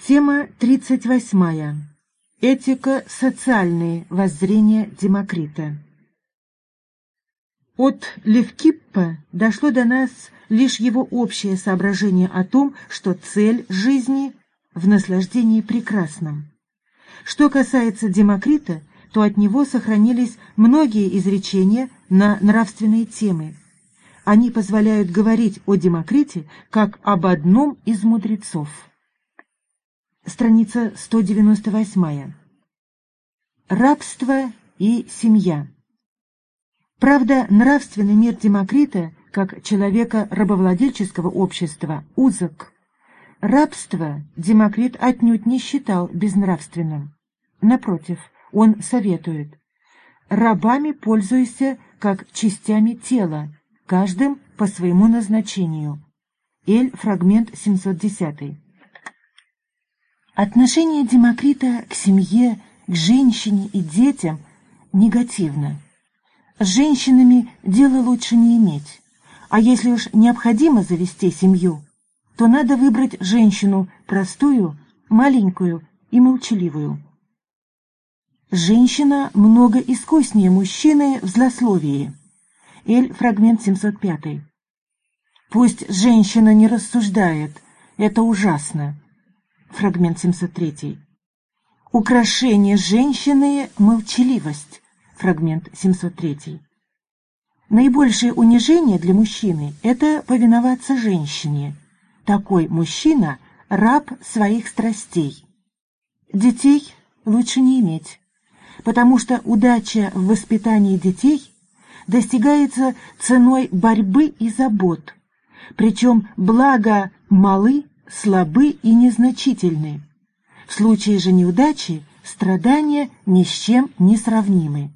Тема 38. Этика социальные воззрения Демокрита. От Левкиппа дошло до нас лишь его общее соображение о том, что цель жизни в наслаждении прекрасном. Что касается Демокрита, то от него сохранились многие изречения на нравственные темы. Они позволяют говорить о Демокрите как об одном из мудрецов. Страница 198. Рабство и семья. Правда, нравственный мир Демокрита, как человека рабовладельческого общества, узок. Рабство Демокрит отнюдь не считал безнравственным. Напротив, он советует «рабами пользуйся как частями тела, каждым по своему назначению». Эль, фрагмент 710. Отношение Демокрита к семье, к женщине и детям негативно. С женщинами дело лучше не иметь, а если уж необходимо завести семью, то надо выбрать женщину простую, маленькую и молчаливую. Женщина много искуснее мужчины в злословии. Эль, фрагмент 705. Пусть женщина не рассуждает, это ужасно фрагмент 703. Украшение женщины – молчаливость, фрагмент 703. Наибольшее унижение для мужчины – это повиноваться женщине. Такой мужчина – раб своих страстей. Детей лучше не иметь, потому что удача в воспитании детей достигается ценой борьбы и забот, причем благо малы слабы и незначительны. В случае же неудачи страдания ни с чем не сравнимы.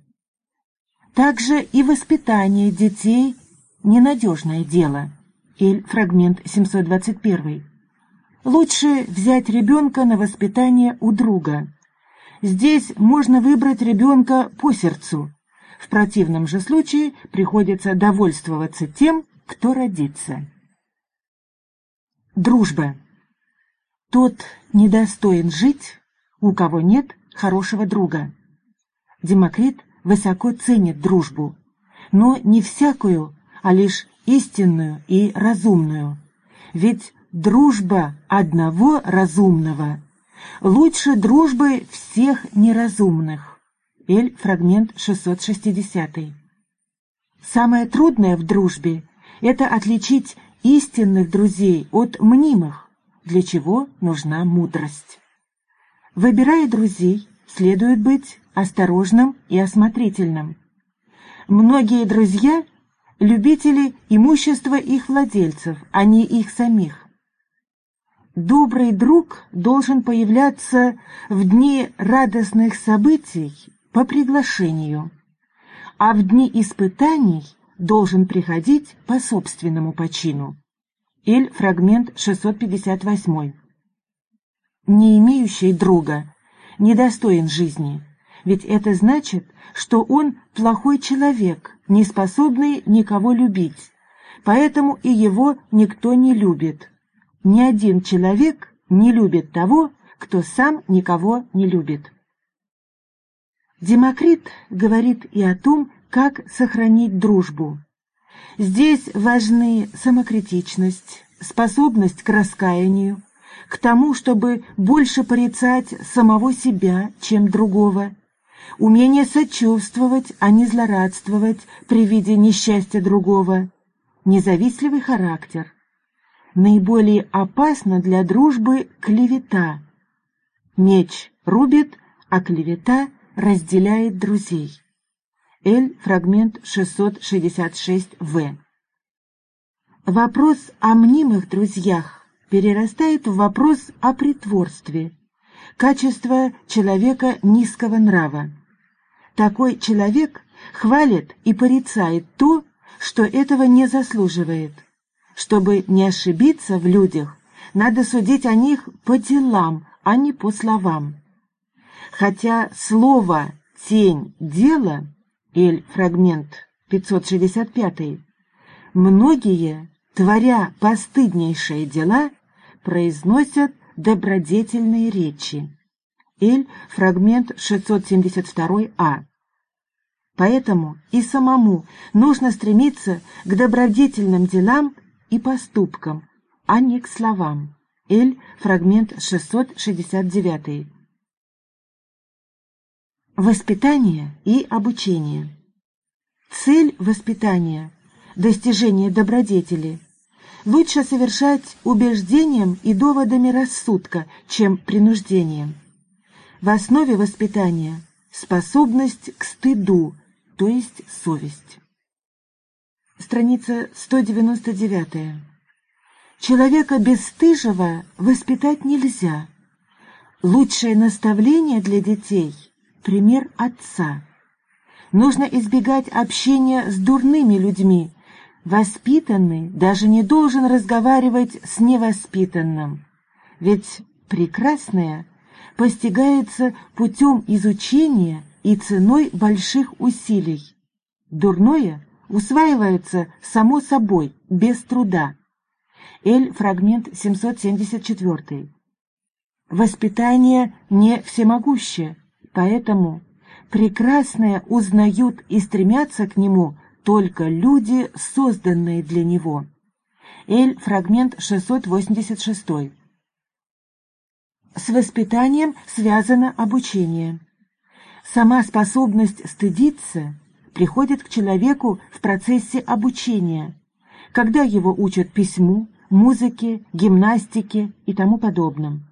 Также и воспитание детей – ненадежное дело. Эль, фрагмент 721. Лучше взять ребенка на воспитание у друга. Здесь можно выбрать ребенка по сердцу. В противном же случае приходится довольствоваться тем, кто родится. Дружба. Тот недостоин жить, у кого нет хорошего друга. Демокрит высоко ценит дружбу, но не всякую, а лишь истинную и разумную. Ведь дружба одного разумного лучше дружбы всех неразумных. Эль, фрагмент 660. Самое трудное в дружбе — это отличить истинных друзей от мнимых для чего нужна мудрость. Выбирая друзей, следует быть осторожным и осмотрительным. Многие друзья – любители имущества их владельцев, а не их самих. Добрый друг должен появляться в дни радостных событий по приглашению, а в дни испытаний должен приходить по собственному почину. Иль, фрагмент 658. Не имеющий друга недостоин жизни, ведь это значит, что он плохой человек, не способный никого любить, поэтому и его никто не любит. Ни один человек не любит того, кто сам никого не любит. Демокрит говорит и о том, как сохранить дружбу. Здесь важны самокритичность, способность к раскаянию, к тому, чтобы больше порицать самого себя, чем другого, умение сочувствовать, а не злорадствовать при виде несчастья другого, независливый характер. Наиболее опасна для дружбы клевета. Меч рубит, а клевета разделяет друзей. Л. Фрагмент 666-В. Вопрос о мнимых друзьях перерастает в вопрос о притворстве, качество человека низкого нрава. Такой человек хвалит и порицает то, что этого не заслуживает. Чтобы не ошибиться в людях, надо судить о них по делам, а не по словам. Хотя слово «тень дела» Эль, фрагмент 565. Многие, творя постыднейшие дела, произносят добродетельные речи. Эль, фрагмент 672а. Поэтому и самому нужно стремиться к добродетельным делам и поступкам, а не к словам. Эль, фрагмент 669. Воспитание и обучение. Цель воспитания – достижение добродетели. Лучше совершать убеждением и доводами рассудка, чем принуждением. В основе воспитания – способность к стыду, то есть совесть. Страница 199. Человека бесстыжего воспитать нельзя. Лучшее наставление для детей – пример отца. Нужно избегать общения с дурными людьми. Воспитанный даже не должен разговаривать с невоспитанным. Ведь прекрасное постигается путем изучения и ценой больших усилий. Дурное усваивается само собой, без труда. Эль, фрагмент 774. Воспитание не всемогущее, поэтому прекрасное узнают и стремятся к нему только люди, созданные для него. Эль, фрагмент 686. С воспитанием связано обучение. Сама способность стыдиться приходит к человеку в процессе обучения, когда его учат письму, музыке, гимнастике и тому подобным.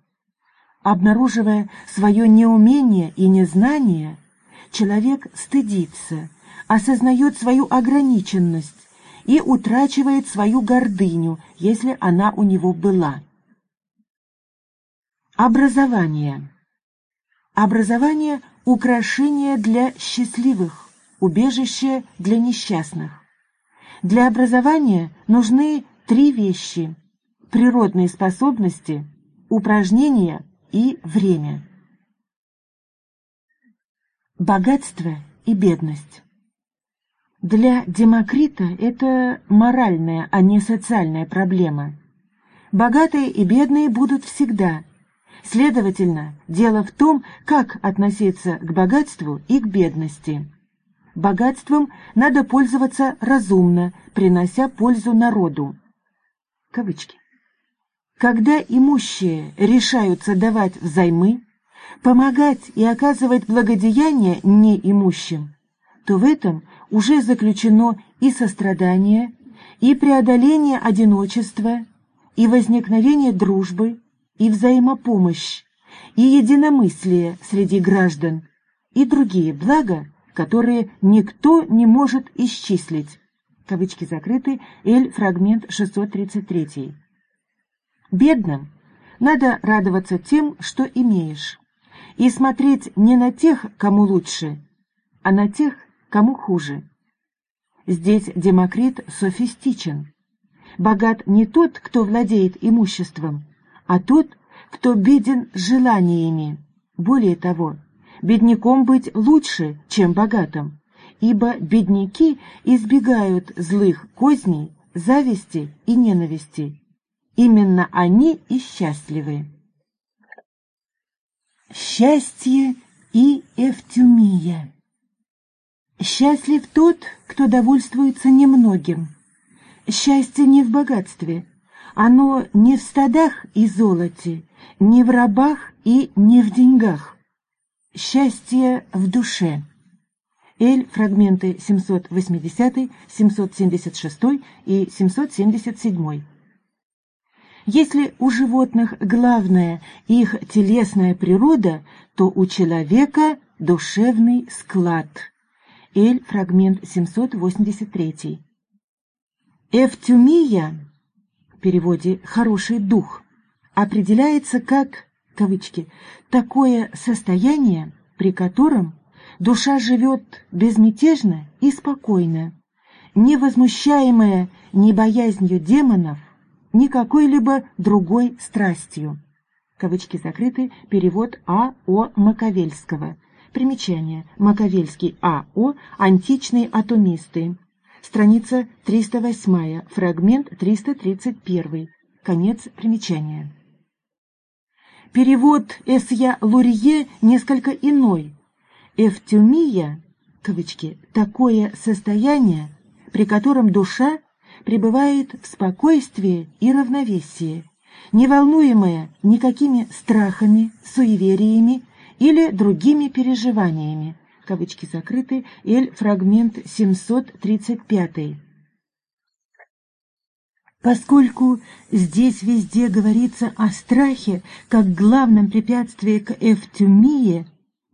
Обнаруживая свое неумение и незнание, человек стыдится, осознает свою ограниченность и утрачивает свою гордыню, если она у него была. Образование. Образование – украшение для счастливых, убежище для несчастных. Для образования нужны три вещи – природные способности, упражнения и время. Богатство и бедность. Для Демокрита это моральная, а не социальная проблема. Богатые и бедные будут всегда – Следовательно, дело в том, как относиться к богатству и к бедности. Богатством надо пользоваться разумно, принося пользу народу. Кавычки. Когда имущие решаются давать взаймы, помогать и оказывать благодеяние неимущим, то в этом уже заключено и сострадание, и преодоление одиночества, и возникновение дружбы, и взаимопомощь, и единомыслие среди граждан, и другие блага, которые никто не может исчислить. Кавычки закрыты, Эль, фрагмент 633. Бедным надо радоваться тем, что имеешь, и смотреть не на тех, кому лучше, а на тех, кому хуже. Здесь Демокрит софистичен. Богат не тот, кто владеет имуществом, а тот, кто беден желаниями. Более того, бедняком быть лучше, чем богатым, ибо бедняки избегают злых козней, зависти и ненависти. Именно они и счастливы. Счастье и эвтюмия Счастлив тот, кто довольствуется немногим. Счастье не в богатстве, оно не в стадах и золоте, не в рабах и не в деньгах. Счастье в душе. Эль, фрагменты 780, 776 и 777. Если у животных главное их телесная природа, то у человека душевный склад. Эль, фрагмент 783. Эвтюмия переводе «хороший дух» определяется как, кавычки, «такое состояние, при котором душа живет безмятежно и спокойно, не возмущаемая ни боязнью демонов, ни какой-либо другой страстью». Кавычки закрыты. Перевод А. О. Маковельского. Примечание. Маковельский А. О. Античные атомисты. Страница 308, фрагмент 331. Конец примечания. Перевод С.Я. Лурье несколько иной. Эвтюмия, кавычки, такое состояние, при котором душа пребывает в спокойствии и равновесии, не волнуемая никакими страхами, суевериями или другими переживаниями. Кавычки закрыты. Эль, фрагмент 735. Поскольку здесь везде говорится о страхе как главном препятствии к эвтюмии,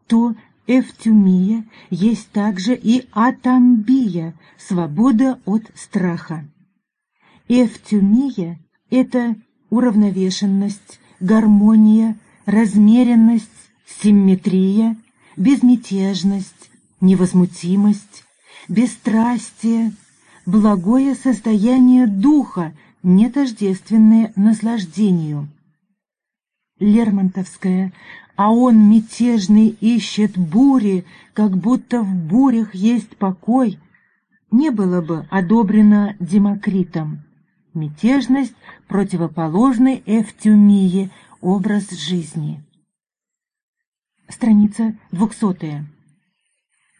то эвтюмия есть также и атамбия, свобода от страха. Эвтюмия – это уравновешенность, гармония, размеренность, симметрия, безмятежность, невозмутимость, бесстрастие, благое состояние духа, не тождественное наслаждению. Лермонтовская «А он мятежный ищет бури, как будто в бурях есть покой» не было бы одобрено Демокритом. Мятежность противоположной Эвтюмии, образ жизни. Страница двухсотая.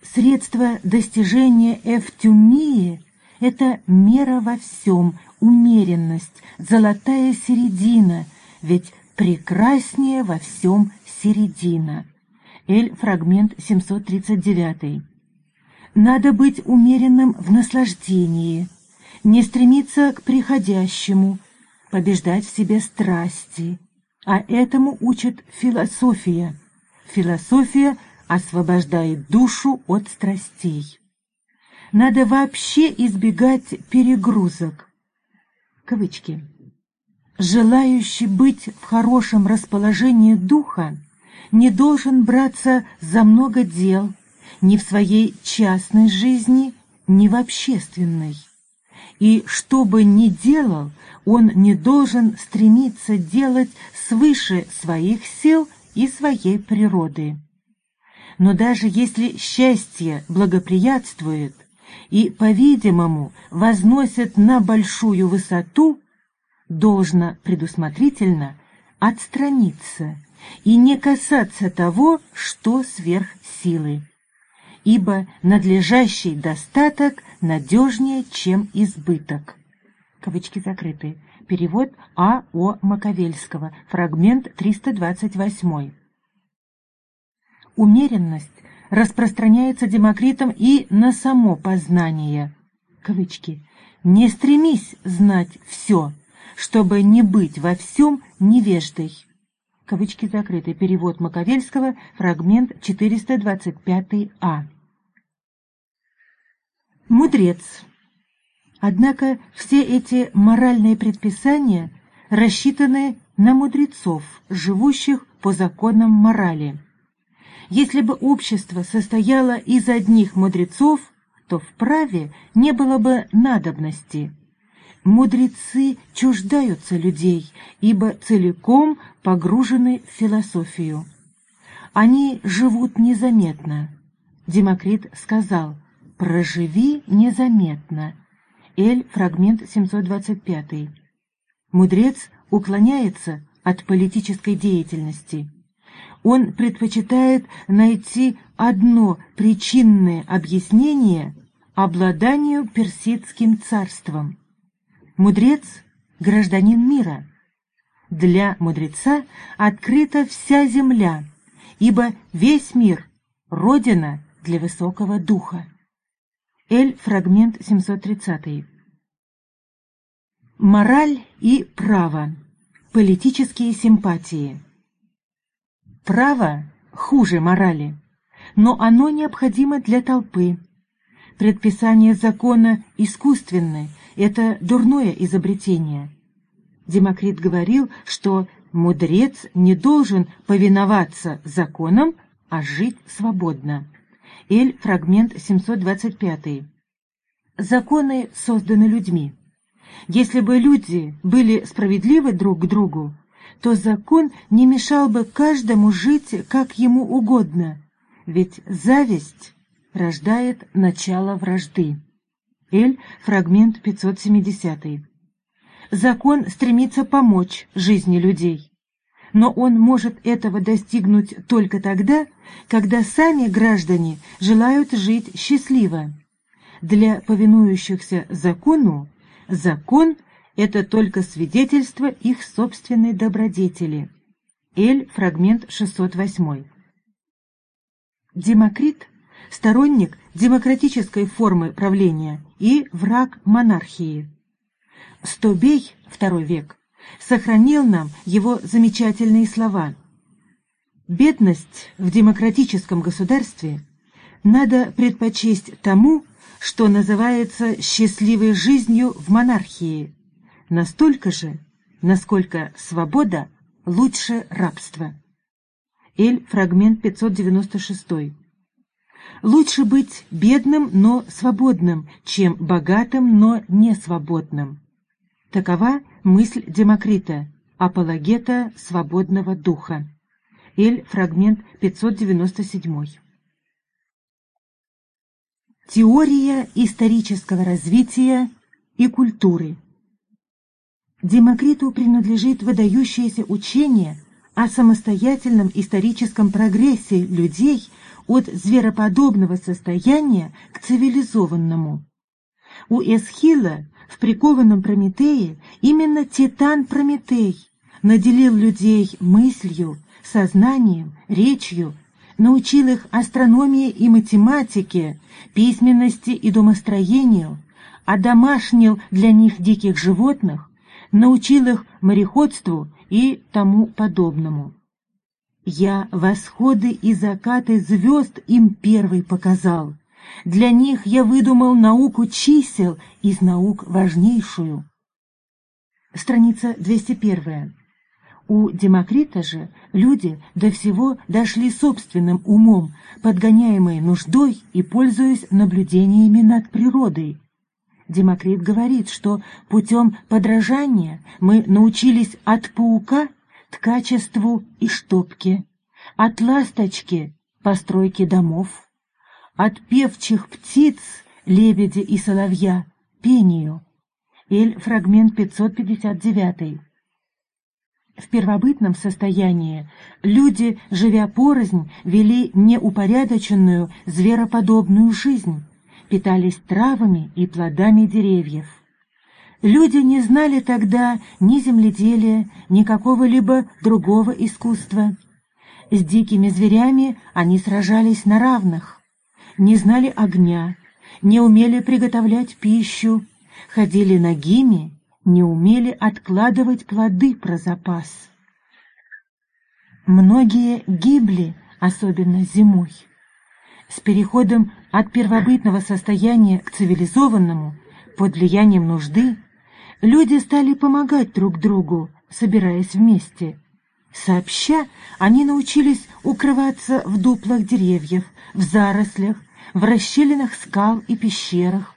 Средство достижения эвтюмии – это мера во всем, умеренность, золотая середина, ведь прекраснее во всем середина. Эль, фрагмент 739. Надо быть умеренным в наслаждении, не стремиться к приходящему, побеждать в себе страсти, а этому учит философия. Философия освобождает душу от страстей. Надо вообще избегать перегрузок. Кавычки. Желающий быть в хорошем расположении духа не должен браться за много дел ни в своей частной жизни, ни в общественной. И что бы ни делал, он не должен стремиться делать свыше своих сил и своей природы. Но даже если счастье благоприятствует и, по-видимому, возносит на большую высоту, должно предусмотрительно отстраниться и не касаться того, что сверх силы. Ибо надлежащий достаток надежнее, чем избыток. Кавычки закрыты. Перевод А. О. Маковельского. Фрагмент 328. Умеренность распространяется Демокритом и на само познание. Кавычки. «Не стремись знать все, чтобы не быть во всем невеждой». Кавычки закрыты. Перевод Маковельского, фрагмент 425а. Мудрец. Однако все эти моральные предписания рассчитаны на мудрецов, живущих по законам морали. Если бы общество состояло из одних мудрецов, то в праве не было бы надобности. Мудрецы чуждаются людей, ибо целиком погружены в философию. Они живут незаметно. Демокрит сказал «проживи незаметно». Эль, фрагмент 725. Мудрец уклоняется от политической деятельности. Он предпочитает найти одно причинное объяснение обладанию персидским царством. Мудрец — гражданин мира. Для мудреца открыта вся земля, ибо весь мир — родина для высокого духа. Эль, фрагмент 730. Мораль и право. Политические симпатии. Право хуже морали, но оно необходимо для толпы. Предписание закона искусственны, это дурное изобретение. Демокрит говорил, что мудрец не должен повиноваться законам, а жить свободно. Эль, фрагмент 725. Законы созданы людьми. Если бы люди были справедливы друг к другу, то закон не мешал бы каждому жить как ему угодно, ведь зависть рождает начало вражды. Эль, фрагмент 570. Закон стремится помочь жизни людей. но он может этого достигнуть только тогда, когда сами граждане желают жить счастливо. Для повинующихся закону закон – это только свидетельство их собственной добродетели. Эль, фрагмент 608. Демокрит – сторонник демократической формы правления и враг монархии. Стобей, второй век, сохранил нам его замечательные слова. Бедность в демократическом государстве надо предпочесть тому, что называется счастливой жизнью в монархии, настолько же, насколько свобода лучше рабства. Эль, фрагмент 596. Лучше быть бедным, но свободным, чем богатым, но не свободным. Такова мысль Демокрита, апологета свободного духа. Эль, фрагмент 597. Теория исторического развития и культуры. Демокриту принадлежит выдающееся учение о самостоятельном историческом прогрессе людей от звероподобного состояния к цивилизованному. У Эсхила в прикованном Прометее именно Титан Прометей наделил людей мыслью, сознанием, речью, научил их астрономии и математике, письменности и домостроению, одомашнил для них диких животных, научил их мореходству и тому подобному. Я восходы и закаты звезд им первый показал, для них я выдумал науку чисел из наук важнейшую. Страница 201. У Демокрита же люди до всего дошли собственным умом, подгоняемые нуждой и пользуясь наблюдениями над природой. Демокрит говорит, что путем подражания мы научились от паука ткачеству и штопке, от ласточки постройке домов от певчих птиц, лебедя и соловья, пению. Эль, фрагмент 559. В первобытном состоянии люди, живя порознь, вели неупорядоченную, звероподобную жизнь, питались травами и плодами деревьев. Люди не знали тогда ни земледелия, ни какого-либо другого искусства. С дикими зверями они сражались на равных не знали огня, не умели приготовлять пищу, ходили нагими, не умели откладывать плоды про запас. Многие гибли, особенно зимой. С переходом от первобытного состояния к цивилизованному, под влиянием нужды, люди стали помогать друг другу, собираясь вместе. Сообща они научились укрываться в дуплах деревьев, в зарослях, в расщелинах скал и пещерах,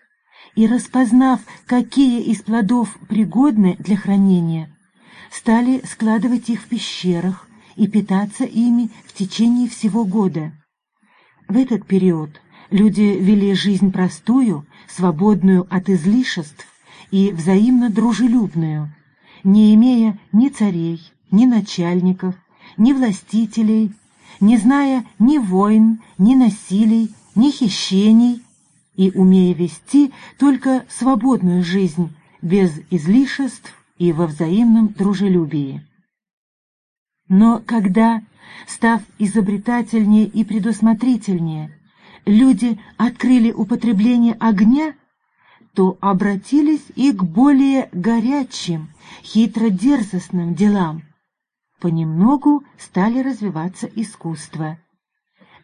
и, распознав, какие из плодов пригодны для хранения, стали складывать их в пещерах и питаться ими в течение всего года. В этот период люди вели жизнь простую, свободную от излишеств и взаимно дружелюбную, не имея ни царей, ни начальников, ни властителей, не зная ни войн, ни насилий, ни хищений и умея вести только свободную жизнь, без излишеств и во взаимном дружелюбии. Но когда, став изобретательнее и предусмотрительнее, люди открыли употребление огня, то обратились и к более горячим, хитро-дерзостным делам. Понемногу стали развиваться искусства.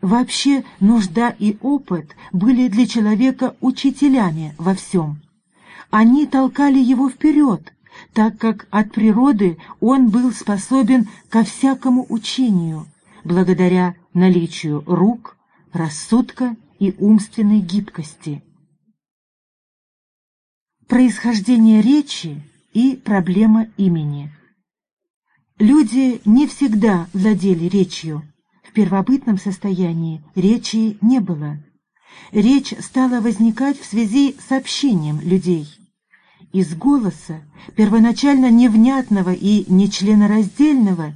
Вообще нужда и опыт были для человека учителями во всем. Они толкали его вперед, так как от природы он был способен ко всякому учению, благодаря наличию рук, рассудка и умственной гибкости. Происхождение речи и проблема имени Люди не всегда владели речью, в первобытном состоянии речи не было. Речь стала возникать в связи с общением людей. Из голоса, первоначально невнятного и нечленораздельного,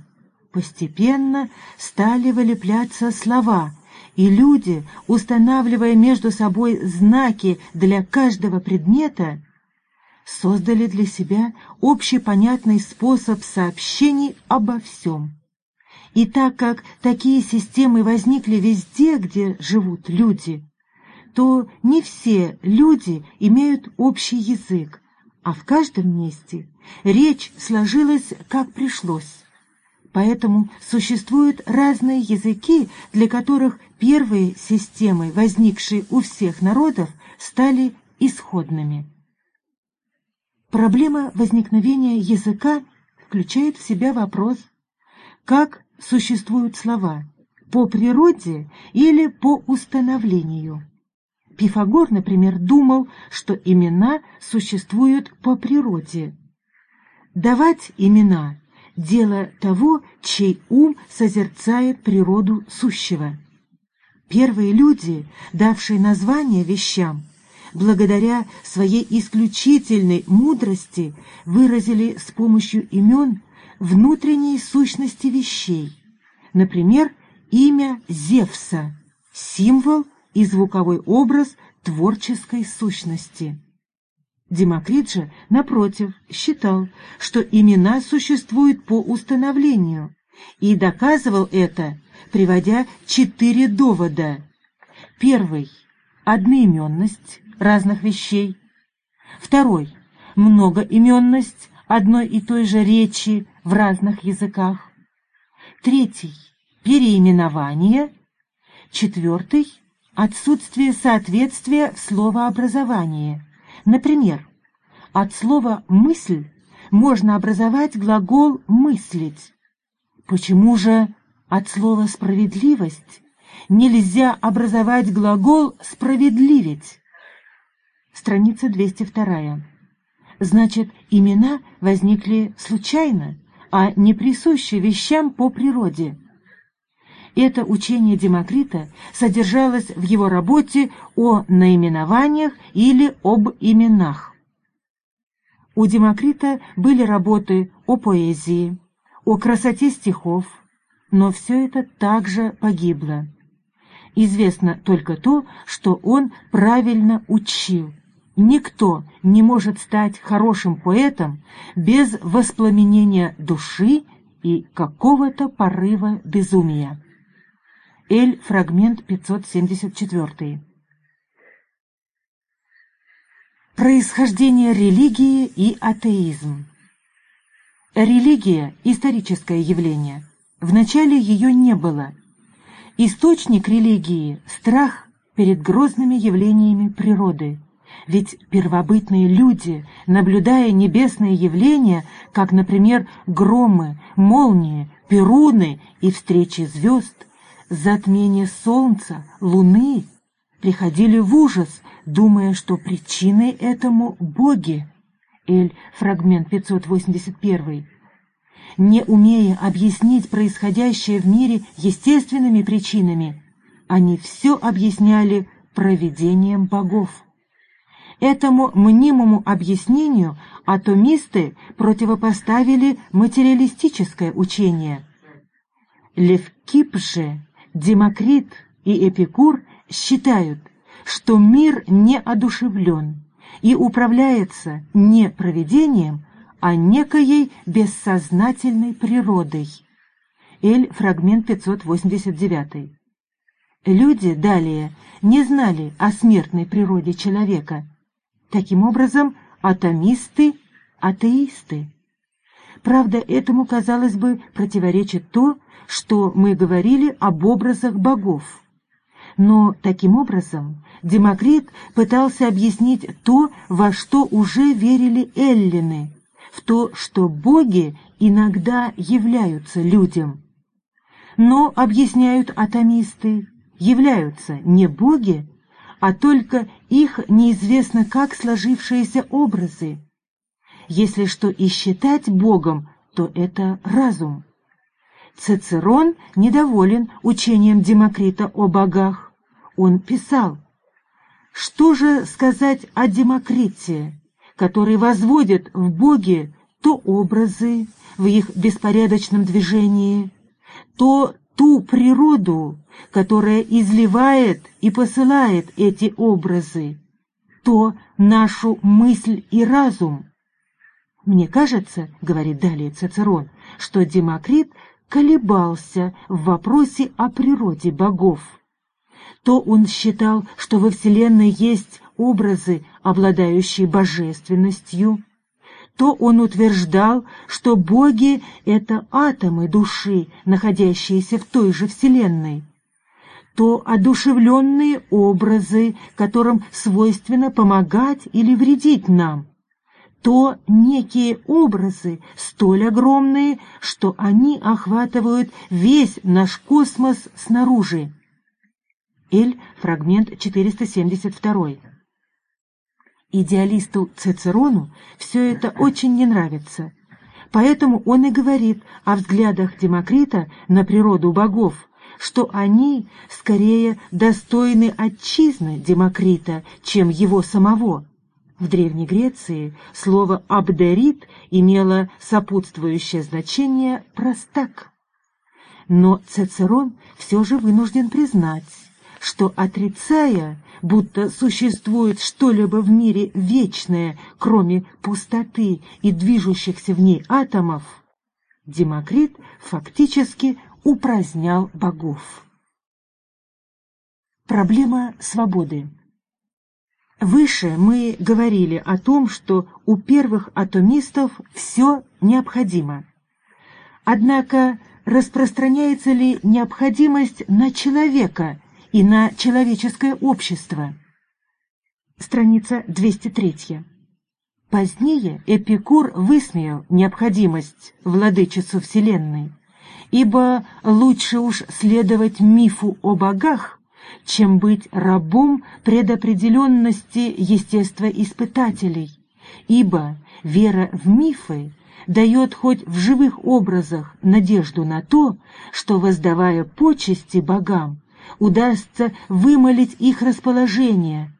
Постепенно стали вылепляться слова, и люди, устанавливая между собой знаки для каждого предмета, создали для себя общепонятный способ сообщений обо всем. И так как такие системы возникли везде, где живут люди, то не все люди имеют общий язык, а в каждом месте речь сложилась как пришлось. Поэтому существуют разные языки, для которых первые системы, возникшие у всех народов, стали исходными. Проблема возникновения языка включает в себя вопрос, как существуют слова, по природе или по установлению. Пифагор, например, думал, что имена существуют по природе. Давать имена – дело того, чей ум созерцает природу сущего. Первые люди, давшие название вещам, благодаря своей исключительной мудрости выразили с помощью имен внутренние сущности вещей. Например, имя Зевса – символ и звуковой образ творческой сущности. Демокрит же, напротив, считал, что имена существуют по установлению, и доказывал это, приводя четыре довода. Первый – одноименность разных вещей. Второй – многоименность одной и той же речи в разных языках. Третий – переименование. Четвертый – отсутствие соответствия в словообразовании. Например, от слова «мысль» можно образовать глагол «мыслить». Почему же от слова «справедливость» нельзя образовать глагол «справедливить»? Страница 202. Значит, имена возникли случайно, а не присущи вещам по природе. Это учение Демокрита содержалось в его работе о наименованиях или об именах. У Демокрита были работы о поэзии, о красоте стихов, но все это также погибло. Известно только то, что он правильно учил. Никто не может стать хорошим поэтом без воспламенения души и какого-то порыва безумия. Эль, фрагмент 574. Происхождение религии и атеизм. Религия – историческое явление. Вначале ее не было. Источник религии – страх перед грозными явлениями природы. Ведь первобытные люди, наблюдая небесные явления, как, например, громы, молнии, перуны и встречи звезд, затмение солнца, луны, приходили в ужас, думая, что причиной этому боги. Эль, фрагмент 581. Не умея объяснить происходящее в мире естественными причинами, они все объясняли проведением богов. Этому мнимому объяснению атомисты противопоставили материалистическое учение. Левкип же Демокрит и Эпикур считают, что мир не одушевлен и управляется не проведением, а некоей бессознательной природой. Эль, фрагмент 589. Люди далее не знали о смертной природе человека. Таким образом, атомисты – атеисты. Правда, этому, казалось бы, противоречит то, что мы говорили об образах богов. Но таким образом Демокрит пытался объяснить то, во что уже верили эллины, в то, что боги иногда являются людям. Но, объясняют атомисты, являются не боги, а только их неизвестно как сложившиеся образы. Если что и считать Богом, то это разум. Цицерон недоволен учением Демокрита о богах. Он писал, «Что же сказать о Демокрите, который возводит в боге то образы в их беспорядочном движении, то ту природу, которая изливает и посылает эти образы, то нашу мысль и разум. Мне кажется, говорит далее Цицерон, что Демокрит колебался в вопросе о природе богов. То он считал, что во Вселенной есть образы, обладающие божественностью, то он утверждал, что боги — это атомы души, находящиеся в той же Вселенной, то одушевленные образы, которым свойственно помогать или вредить нам, то некие образы столь огромные, что они охватывают весь наш космос снаружи. Эль, фрагмент 472. Идеалисту Цицерону все это очень не нравится, поэтому он и говорит о взглядах Демокрита на природу богов, что они скорее достойны отчизны Демокрита, чем его самого. В Древней Греции слово «абдерит» имело сопутствующее значение «простак». Но Цицерон все же вынужден признать, что, отрицая, будто существует что-либо в мире вечное, кроме пустоты и движущихся в ней атомов, Демокрит фактически упразднял богов. Проблема свободы Выше мы говорили о том, что у первых атомистов все необходимо. Однако распространяется ли необходимость на человека и на человеческое общество. Страница 203. Позднее Эпикур высмеял необходимость владычицу Вселенной, ибо лучше уж следовать мифу о богах, чем быть рабом предопределенности естествоиспытателей, ибо вера в мифы дает хоть в живых образах надежду на то, что, воздавая почести богам, удастся вымолить их расположение,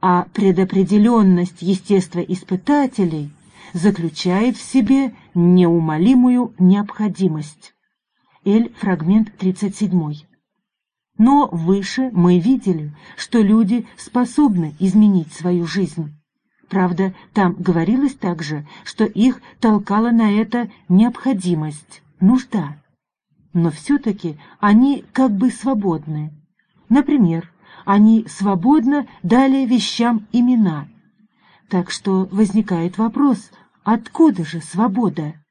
а предопределенность естествоиспытателей заключает в себе неумолимую необходимость. Эль, фрагмент 37. Но выше мы видели, что люди способны изменить свою жизнь. Правда, там говорилось также, что их толкала на это необходимость, нужда но все-таки они как бы свободны. Например, они свободно дали вещам имена. Так что возникает вопрос, откуда же свобода?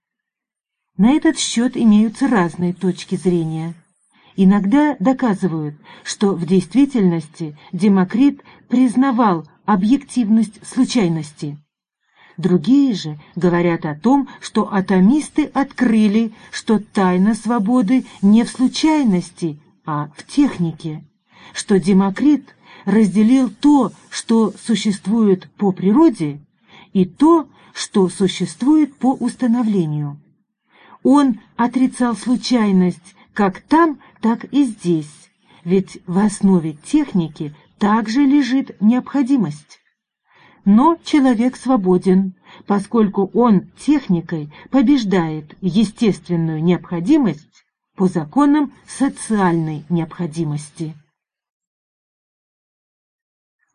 На этот счет имеются разные точки зрения. Иногда доказывают, что в действительности Демокрит признавал объективность случайности. Другие же говорят о том, что атомисты открыли, что тайна свободы не в случайности, а в технике, что Демокрит разделил то, что существует по природе, и то, что существует по установлению. Он отрицал случайность как там, так и здесь, ведь в основе техники также лежит необходимость. Но человек свободен, поскольку он техникой побеждает естественную необходимость по законам социальной необходимости.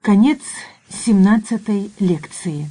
Конец 17 лекции.